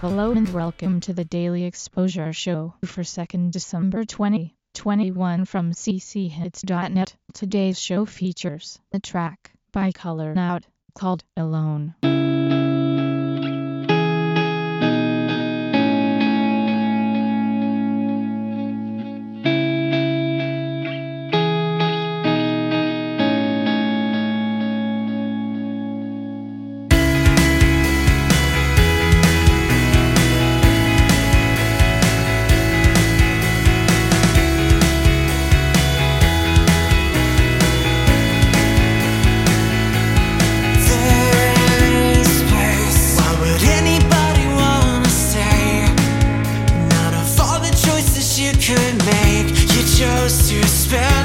Hello and welcome to the Daily Exposure Show for 2nd December 2021 from cchits.net. Today's show features the track by Color Out called Alone. you spell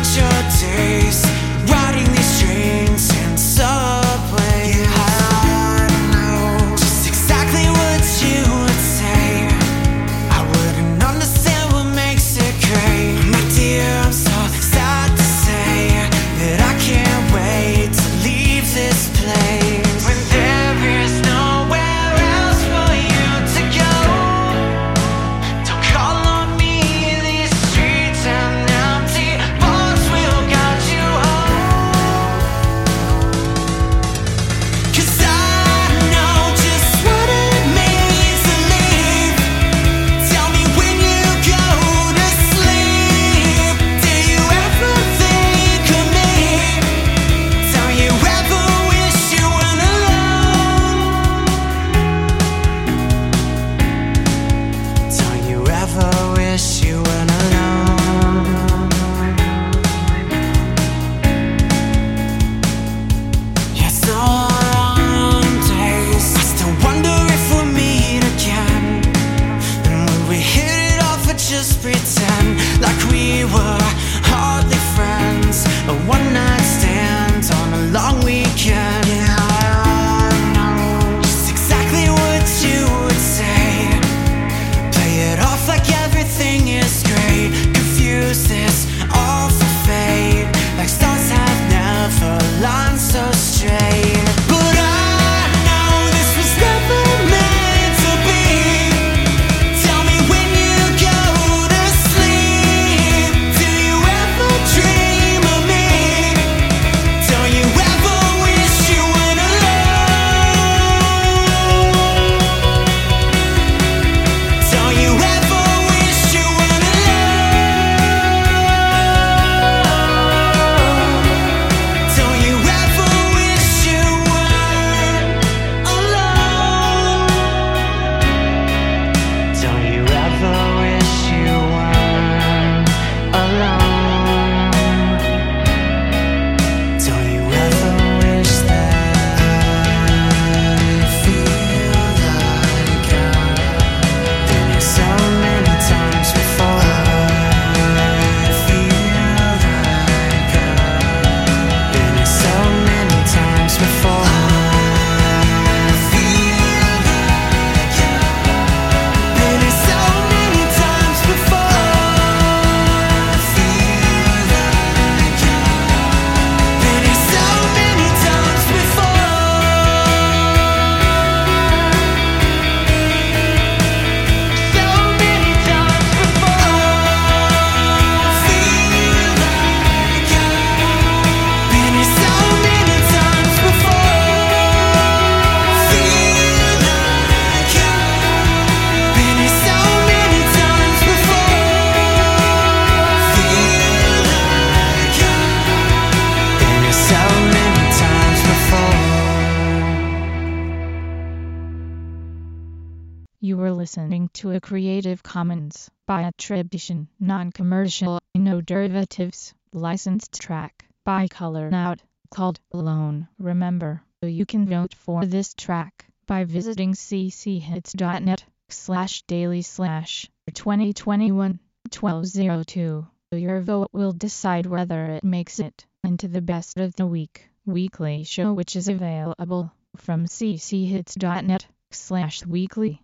listening to a Creative Commons by attribution, non-commercial, no derivatives, licensed track by Color Out, called Alone. Remember, you can vote for this track by visiting cchits.net slash daily slash 2021 1202. Your vote will decide whether it makes it into the best of the week weekly show which is available from cchits.net slash weekly.